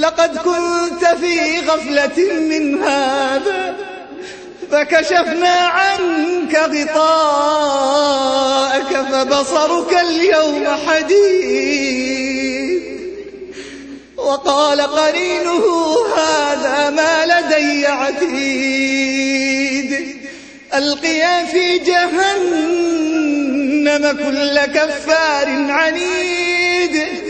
لقد كنت في غفلة من هذا فكشفنا عنك غطاءك فبصرك اليوم حديد. وقال قرينه هذا ما لدي عتيد ألقيا في جهنم كل كفار عنيد.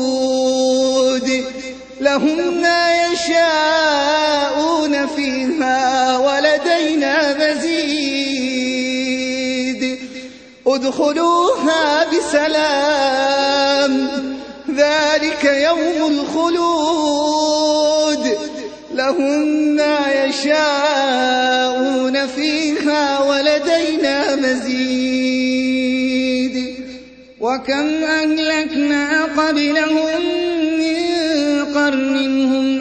لهم ما يشاءون فيها ولدينا مزيد. ادخلوها بسلام. ذلك يوم الخلود. لهم ما يشاءون فيها ولدينا مزيد. وكم أهلكنا قبلهم